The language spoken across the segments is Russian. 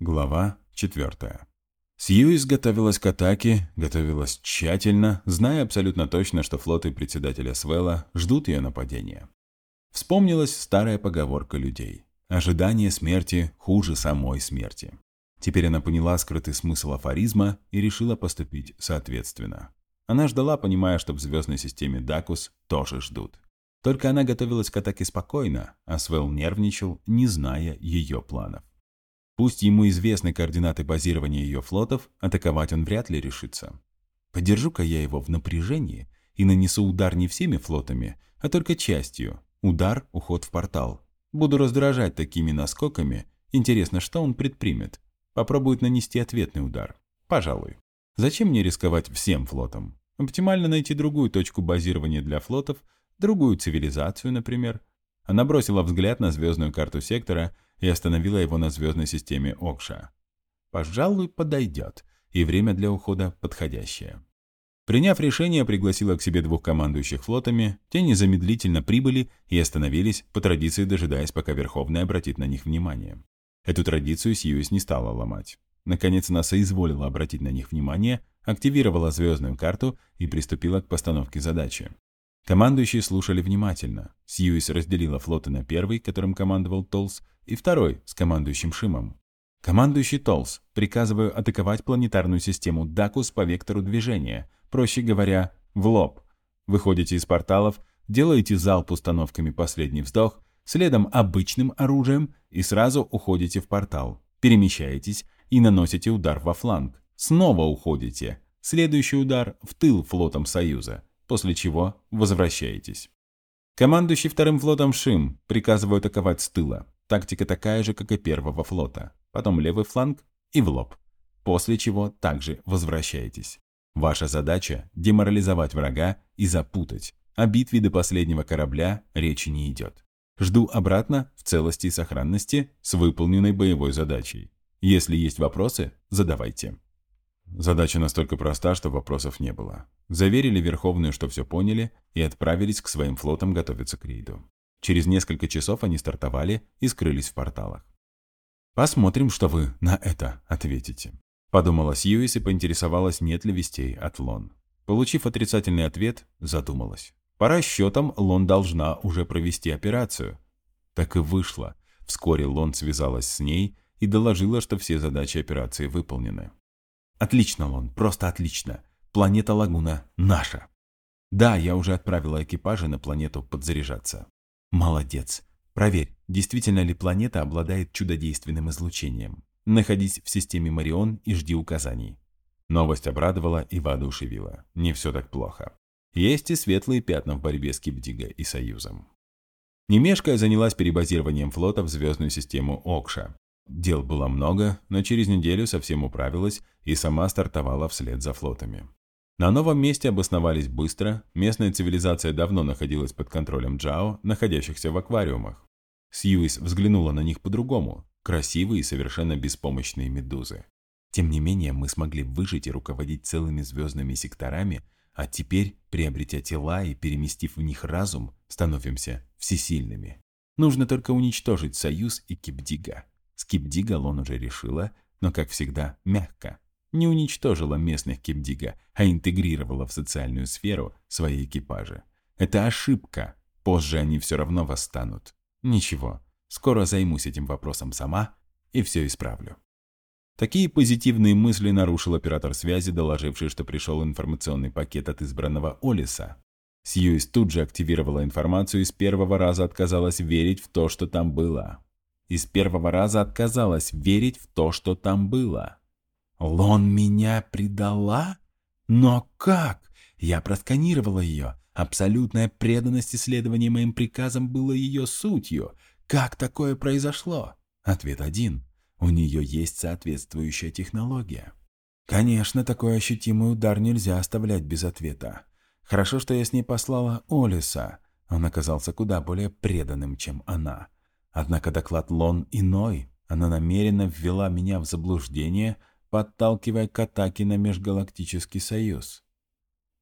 Глава 4. Сьюис готовилась к атаке, готовилась тщательно, зная абсолютно точно, что флоты председателя Свелла ждут ее нападения. Вспомнилась старая поговорка людей. Ожидание смерти хуже самой смерти. Теперь она поняла скрытый смысл афоризма и решила поступить соответственно. Она ждала, понимая, что в звездной системе Дакус тоже ждут. Только она готовилась к атаке спокойно, а Свел нервничал, не зная ее планов. Пусть ему известны координаты базирования ее флотов, атаковать он вряд ли решится. Подержу-ка я его в напряжении и нанесу удар не всеми флотами, а только частью. Удар, уход в портал. Буду раздражать такими наскоками. Интересно, что он предпримет? Попробует нанести ответный удар. Пожалуй. Зачем мне рисковать всем флотом? Оптимально найти другую точку базирования для флотов, другую цивилизацию, например. Она бросила взгляд на звездную карту сектора – и остановила его на звездной системе Окша. Пожалуй, подойдет, и время для ухода подходящее. Приняв решение, пригласила к себе двух командующих флотами, те незамедлительно прибыли и остановились, по традиции дожидаясь, пока Верховный обратит на них внимание. Эту традицию Сьюис не стала ломать. Наконец она соизволила обратить на них внимание, активировала звездную карту и приступила к постановке задачи. Командующие слушали внимательно. Сьюис разделила флоты на первый, которым командовал Толс, и второй с командующим Шимом. Командующий Толс, приказываю атаковать планетарную систему Дакус по вектору движения, проще говоря, в лоб. Выходите из порталов, делаете залп установками «Последний вздох», следом обычным оружием и сразу уходите в портал. Перемещаетесь и наносите удар во фланг. Снова уходите. Следующий удар в тыл флотом Союза, после чего возвращаетесь. Командующий вторым флотом Шим приказываю атаковать с тыла. Тактика такая же, как и первого флота. Потом левый фланг и в лоб. После чего также возвращаетесь. Ваша задача – деморализовать врага и запутать. О битве до последнего корабля речи не идет. Жду обратно в целости и сохранности с выполненной боевой задачей. Если есть вопросы, задавайте. Задача настолько проста, что вопросов не было. Заверили Верховную, что все поняли, и отправились к своим флотам готовиться к рейду. Через несколько часов они стартовали и скрылись в порталах. «Посмотрим, что вы на это ответите», – подумала Сьюис и поинтересовалась, нет ли вестей от Лон. Получив отрицательный ответ, задумалась. По расчетам, Лон должна уже провести операцию. Так и вышло. Вскоре Лон связалась с ней и доложила, что все задачи операции выполнены. «Отлично, Лон, просто отлично. Планета Лагуна наша». «Да, я уже отправила экипажи на планету подзаряжаться». Молодец. Проверь, действительно ли планета обладает чудодейственным излучением. Находись в системе Марион и жди указаний. Новость обрадовала и воодушевила. Не все так плохо. Есть и светлые пятна в борьбе с Кипдиго и Союзом. Немешкая занялась перебазированием флота в звездную систему Окша. Дел было много, но через неделю совсем управилась и сама стартовала вслед за флотами. На новом месте обосновались быстро, местная цивилизация давно находилась под контролем Джао, находящихся в аквариумах. Сьюис взглянула на них по-другому, красивые и совершенно беспомощные медузы. Тем не менее, мы смогли выжить и руководить целыми звездными секторами, а теперь, приобретя тела и переместив в них разум, становимся всесильными. Нужно только уничтожить Союз и Кипдига. С Кипдига Лон уже решила, но, как всегда, мягко не уничтожила местных Кипдига, а интегрировала в социальную сферу свои экипажи. Это ошибка. Позже они все равно восстанут. Ничего, скоро займусь этим вопросом сама и все исправлю. Такие позитивные мысли нарушил оператор связи, доложивший, что пришел информационный пакет от избранного Олиса. Сьюис тут же активировала информацию и с первого раза отказалась верить в то, что там было. И с первого раза отказалась верить в то, что там было. Лон меня предала? Но как? Я просканировала ее. Абсолютная преданность исследования моим приказам была ее сутью. Как такое произошло? Ответ один. У нее есть соответствующая технология. Конечно, такой ощутимый удар нельзя оставлять без ответа. Хорошо, что я с ней послала Олиса. Он оказался куда более преданным, чем она. Однако доклад Лон иной. Она намеренно ввела меня в заблуждение, подталкивая к атаке на Межгалактический Союз.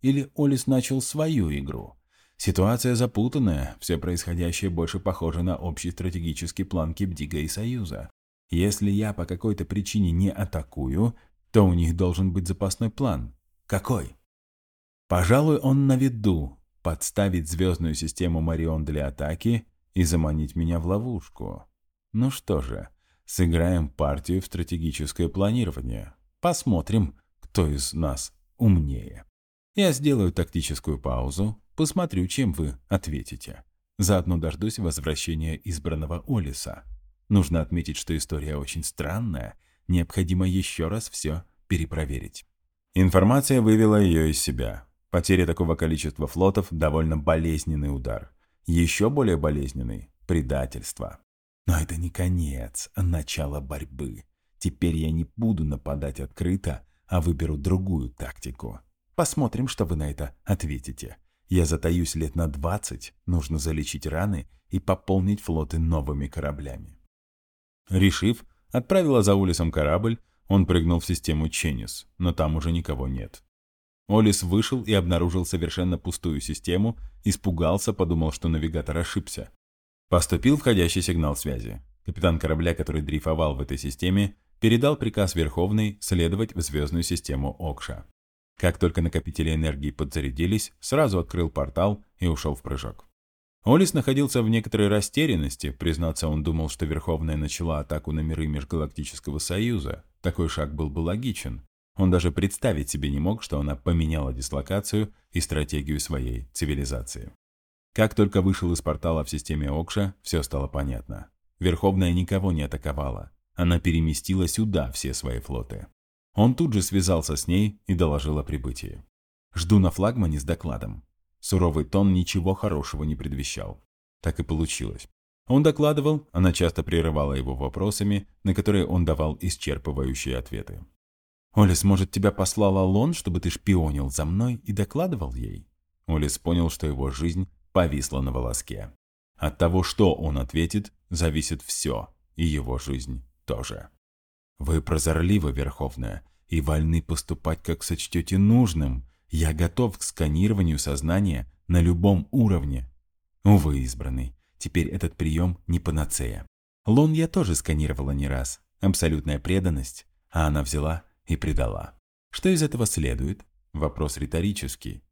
Или Олис начал свою игру. Ситуация запутанная, все происходящее больше похоже на общий стратегический план Кипдига и Союза. Если я по какой-то причине не атакую, то у них должен быть запасной план. Какой? Пожалуй, он на виду. Подставить звездную систему Марион для атаки и заманить меня в ловушку. Ну что же, сыграем партию в стратегическое планирование. Посмотрим, кто из нас умнее. Я сделаю тактическую паузу, посмотрю, чем вы ответите. Заодно дождусь возвращения избранного Олиса. Нужно отметить, что история очень странная, необходимо еще раз все перепроверить. Информация вывела ее из себя. Потеря такого количества флотов – довольно болезненный удар. Еще более болезненный – предательство. Но это не конец, а начало борьбы. Теперь я не буду нападать открыто, а выберу другую тактику. Посмотрим, что вы на это ответите. Я затаюсь лет на 20, нужно залечить раны и пополнить флоты новыми кораблями. Решив, отправила за Улисом корабль, он прыгнул в систему Ченнис, но там уже никого нет. Олис вышел и обнаружил совершенно пустую систему, испугался, подумал, что навигатор ошибся. Поступил входящий сигнал связи. Капитан корабля, который дрейфовал в этой системе, передал приказ Верховной следовать в звездную систему Окша. Как только накопители энергии подзарядились, сразу открыл портал и ушел в прыжок. Олис находился в некоторой растерянности, признаться, он думал, что Верховная начала атаку на миры Межгалактического Союза. Такой шаг был бы логичен. Он даже представить себе не мог, что она поменяла дислокацию и стратегию своей цивилизации. Как только вышел из портала в системе Окша, все стало понятно. Верховная никого не атаковала. Она переместила сюда все свои флоты. Он тут же связался с ней и доложил о прибытии. «Жду на флагмане с докладом». Суровый тон ничего хорошего не предвещал. Так и получилось. Он докладывал, она часто прерывала его вопросами, на которые он давал исчерпывающие ответы. «Олис, может, тебя послал Алон, чтобы ты шпионил за мной и докладывал ей?» Олис понял, что его жизнь повисла на волоске. От того, что он ответит, зависит все, и его жизнь тоже. Вы прозорливы, Верховная, и вольны поступать, как сочтете нужным. Я готов к сканированию сознания на любом уровне. Увы, избранный, теперь этот прием не панацея. Лон я тоже сканировала не раз. Абсолютная преданность, а она взяла и предала. Что из этого следует? Вопрос риторический.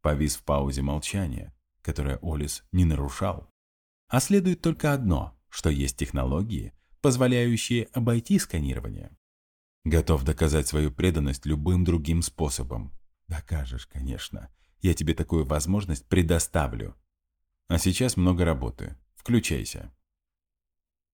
Повис в паузе молчания, которое Олис не нарушал. А следует только одно, что есть технологии, позволяющие обойти сканирование. Готов доказать свою преданность любым другим способом. Докажешь, конечно. Я тебе такую возможность предоставлю. А сейчас много работы. Включайся.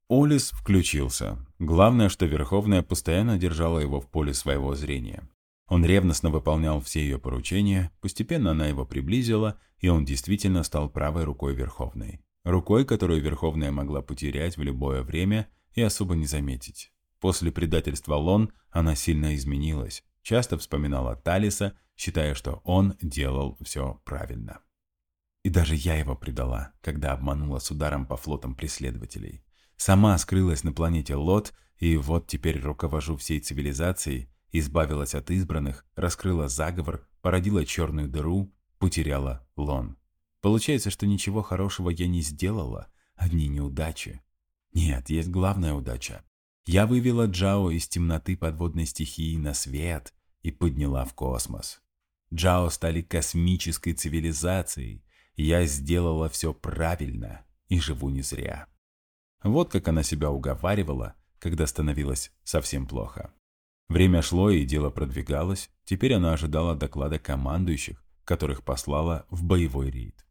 Олис включился. Главное, что Верховная постоянно держала его в поле своего зрения. Он ревностно выполнял все ее поручения, постепенно она его приблизила, и он действительно стал правой рукой Верховной. Рукой, которую Верховная могла потерять в любое время и особо не заметить. После предательства Лон она сильно изменилась, часто вспоминала Талиса, считая, что он делал все правильно. И даже я его предала, когда обманула с ударом по флотам преследователей. Сама скрылась на планете Лот, и вот теперь руковожу всей цивилизацией, избавилась от избранных, раскрыла заговор, породила черную дыру, потеряла Лон. Получается, что ничего хорошего я не сделала, одни неудачи. Нет, есть главная удача. Я вывела Джао из темноты подводной стихии на свет и подняла в космос. Джао стали космической цивилизацией, я сделала все правильно и живу не зря. Вот как она себя уговаривала, когда становилось совсем плохо. Время шло, и дело продвигалось, теперь она ожидала доклада командующих, которых послала в боевой рейд.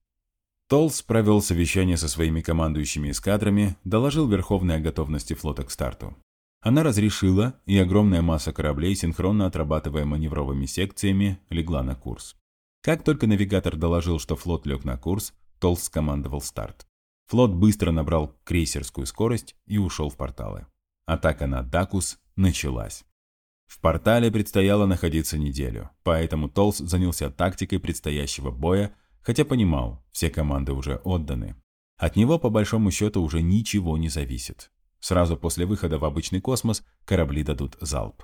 Толс провел совещание со своими командующими эскадрами, доложил Верховной о готовности флота к старту. Она разрешила, и огромная масса кораблей, синхронно отрабатывая маневровыми секциями, легла на курс. Как только навигатор доложил, что флот лег на курс, Толс скомандовал старт. Флот быстро набрал крейсерскую скорость и ушел в порталы. Атака на Дакус началась. В портале предстояло находиться неделю, поэтому Толс занялся тактикой предстоящего боя, хотя понимал, все команды уже отданы. От него, по большому счету, уже ничего не зависит. Сразу после выхода в обычный космос корабли дадут залп.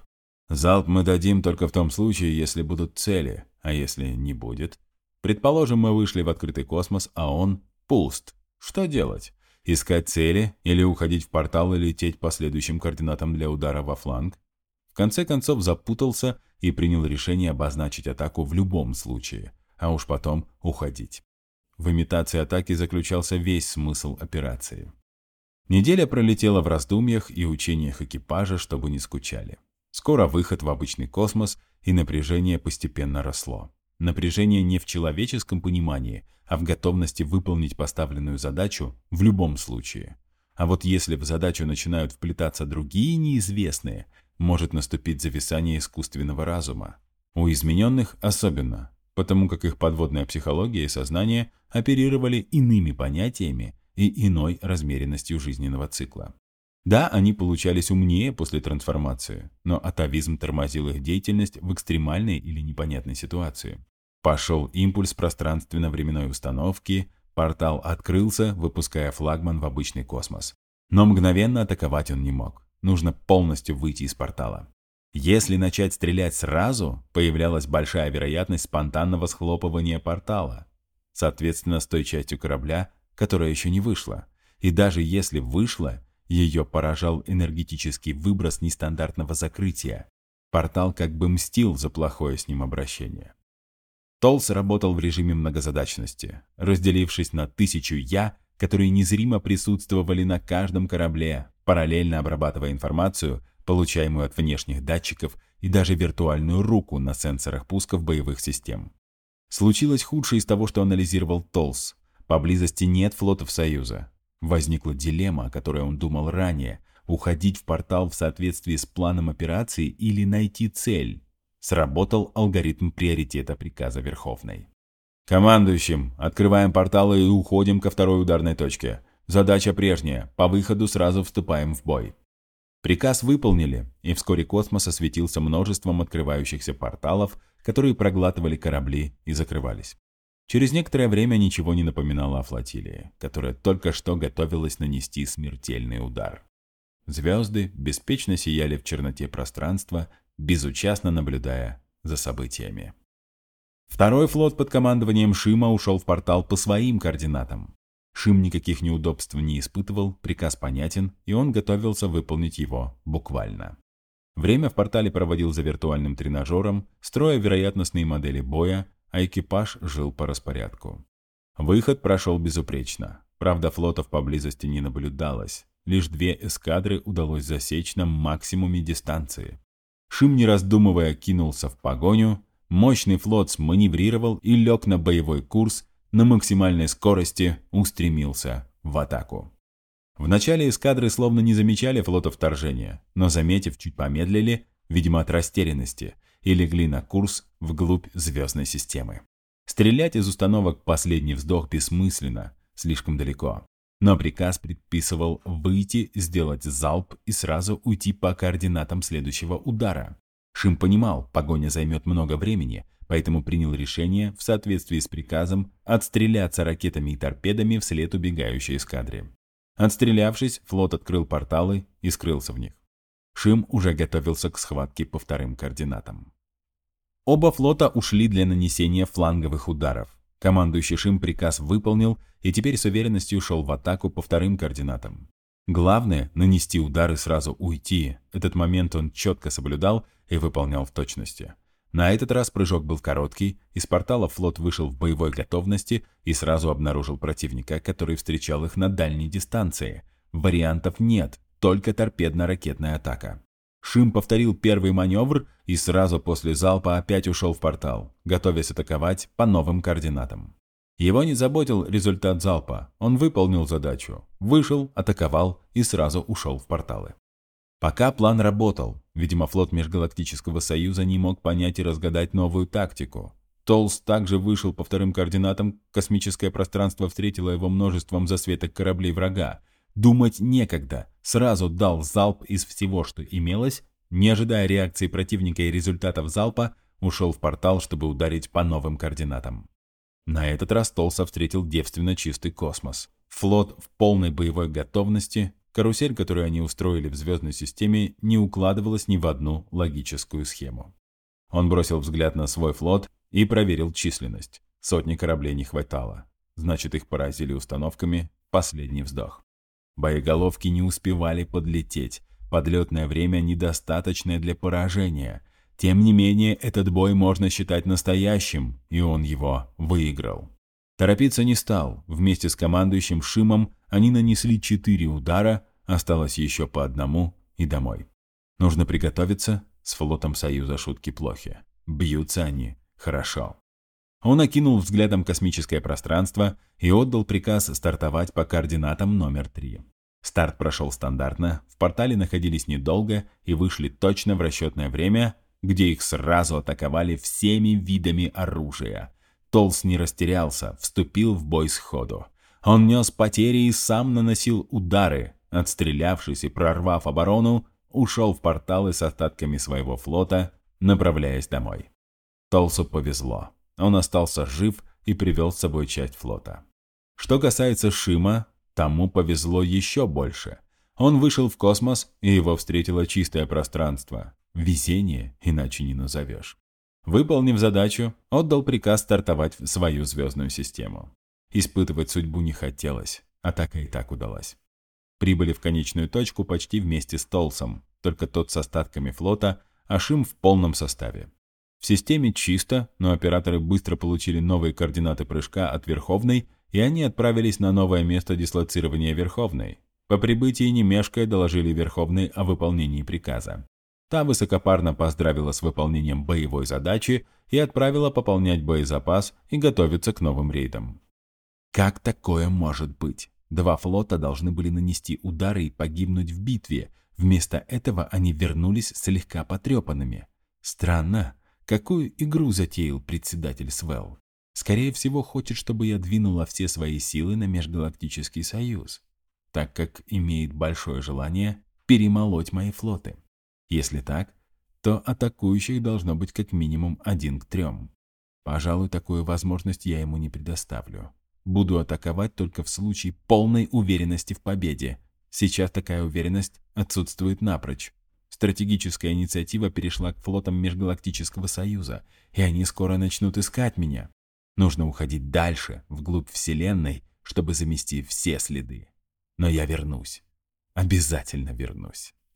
Залп мы дадим только в том случае, если будут цели, а если не будет. Предположим, мы вышли в открытый космос, а он пуст. Что делать? Искать цели или уходить в портал и лететь по следующим координатам для удара во фланг? В конце концов запутался и принял решение обозначить атаку в любом случае, а уж потом уходить. В имитации атаки заключался весь смысл операции. Неделя пролетела в раздумьях и учениях экипажа, чтобы не скучали. Скоро выход в обычный космос, и напряжение постепенно росло. Напряжение не в человеческом понимании, а в готовности выполнить поставленную задачу в любом случае. А вот если в задачу начинают вплетаться другие неизвестные, может наступить зависание искусственного разума. У измененных особенно, потому как их подводная психология и сознание оперировали иными понятиями и иной размеренностью жизненного цикла. Да, они получались умнее после трансформации, но атовизм тормозил их деятельность в экстремальной или непонятной ситуации. Пошел импульс пространственно-временной установки, портал открылся, выпуская флагман в обычный космос. Но мгновенно атаковать он не мог. Нужно полностью выйти из портала. Если начать стрелять сразу, появлялась большая вероятность спонтанного схлопывания портала, соответственно, с той частью корабля, которая еще не вышла. И даже если вышла, ее поражал энергетический выброс нестандартного закрытия. Портал как бы мстил за плохое с ним обращение. Толс работал в режиме многозадачности, разделившись на тысячу «я», которые незримо присутствовали на каждом корабле, параллельно обрабатывая информацию, получаемую от внешних датчиков и даже виртуальную руку на сенсорах пусков боевых систем. Случилось худшее из того, что анализировал Толс. Поблизости нет флотов Союза. Возникла дилемма, о которой он думал ранее – уходить в портал в соответствии с планом операции или найти цель. Сработал алгоритм приоритета приказа Верховной. «Командующим, открываем порталы и уходим ко второй ударной точке. Задача прежняя, по выходу сразу вступаем в бой». Приказ выполнили, и вскоре космос осветился множеством открывающихся порталов, которые проглатывали корабли и закрывались. Через некоторое время ничего не напоминало о флотилии, которая только что готовилась нанести смертельный удар. Звезды беспечно сияли в черноте пространства, безучастно наблюдая за событиями. Второй флот под командованием Шима ушел в портал по своим координатам. Шим никаких неудобств не испытывал, приказ понятен, и он готовился выполнить его буквально. Время в портале проводил за виртуальным тренажером, строя вероятностные модели боя, а экипаж жил по распорядку. Выход прошел безупречно. Правда, флотов поблизости не наблюдалось. Лишь две эскадры удалось засечь на максимуме дистанции. Шим, не раздумывая, кинулся в погоню, мощный флот сманеврировал и лег на боевой курс, на максимальной скорости устремился в атаку. В начале эскадры словно не замечали флота вторжения, но, заметив, чуть помедлили, видимо от растерянности, и легли на курс вглубь звездной системы. Стрелять из установок «Последний вздох» бессмысленно, слишком далеко. Но приказ предписывал выйти, сделать залп и сразу уйти по координатам следующего удара. Шим понимал, погоня займет много времени, поэтому принял решение в соответствии с приказом отстреляться ракетами и торпедами вслед убегающей эскадре. Отстрелявшись, флот открыл порталы и скрылся в них. Шим уже готовился к схватке по вторым координатам. Оба флота ушли для нанесения фланговых ударов. Командующий Шим приказ выполнил и теперь с уверенностью шел в атаку по вторым координатам. Главное – нанести удар и сразу уйти. Этот момент он четко соблюдал и выполнял в точности. На этот раз прыжок был короткий, из портала флот вышел в боевой готовности и сразу обнаружил противника, который встречал их на дальней дистанции. Вариантов нет, только торпедно-ракетная атака. Шим повторил первый маневр и сразу после залпа опять ушел в портал, готовясь атаковать по новым координатам. Его не заботил результат залпа, он выполнил задачу, вышел, атаковал и сразу ушел в порталы. Пока план работал, видимо, флот Межгалактического Союза не мог понять и разгадать новую тактику. Толс также вышел по вторым координатам, космическое пространство встретило его множеством засветок кораблей врага. Думать некогда, сразу дал залп из всего, что имелось, не ожидая реакции противника и результатов залпа, ушел в портал, чтобы ударить по новым координатам. На этот раз Толса встретил девственно чистый космос. Флот в полной боевой готовности, Карусель, которую они устроили в звездной системе, не укладывалась ни в одну логическую схему. Он бросил взгляд на свой флот и проверил численность. Сотни кораблей не хватало. Значит, их поразили установками «Последний вздох». Боеголовки не успевали подлететь. Подлетное время недостаточное для поражения. Тем не менее, этот бой можно считать настоящим, и он его выиграл. Торопиться не стал. Вместе с командующим Шимом они нанесли четыре удара, осталось еще по одному и домой. Нужно приготовиться, с флотом Союза шутки плохи. Бьются они хорошо. Он окинул взглядом космическое пространство и отдал приказ стартовать по координатам номер три. Старт прошел стандартно, в портале находились недолго и вышли точно в расчетное время, где их сразу атаковали всеми видами оружия. Толс не растерялся, вступил в бой сходу. Он нес потери и сам наносил удары. Отстрелявшись и прорвав оборону, ушел в порталы с остатками своего флота, направляясь домой. Толсу повезло. Он остался жив и привел с собой часть флота. Что касается Шима, тому повезло еще больше. Он вышел в космос, и его встретило чистое пространство. Везение, иначе не назовешь. Выполнив задачу, отдал приказ стартовать в свою звездную систему. Испытывать судьбу не хотелось, атака и так удалась. Прибыли в конечную точку почти вместе с Толсом, только тот с остатками флота, а Шим в полном составе. В системе чисто, но операторы быстро получили новые координаты прыжка от Верховной, и они отправились на новое место дислоцирования Верховной. По прибытии не мешкая доложили Верховной о выполнении приказа. Та высокопарно поздравила с выполнением боевой задачи и отправила пополнять боезапас и готовиться к новым рейдам. Как такое может быть? Два флота должны были нанести удары и погибнуть в битве. Вместо этого они вернулись слегка потрепанными. Странно. Какую игру затеял председатель Свел? Скорее всего, хочет, чтобы я двинула все свои силы на Межгалактический Союз, так как имеет большое желание перемолоть мои флоты. Если так, то атакующих должно быть как минимум один к трем. Пожалуй, такую возможность я ему не предоставлю. Буду атаковать только в случае полной уверенности в победе. Сейчас такая уверенность отсутствует напрочь. Стратегическая инициатива перешла к флотам Межгалактического Союза, и они скоро начнут искать меня. Нужно уходить дальше, вглубь Вселенной, чтобы замести все следы. Но я вернусь. Обязательно вернусь.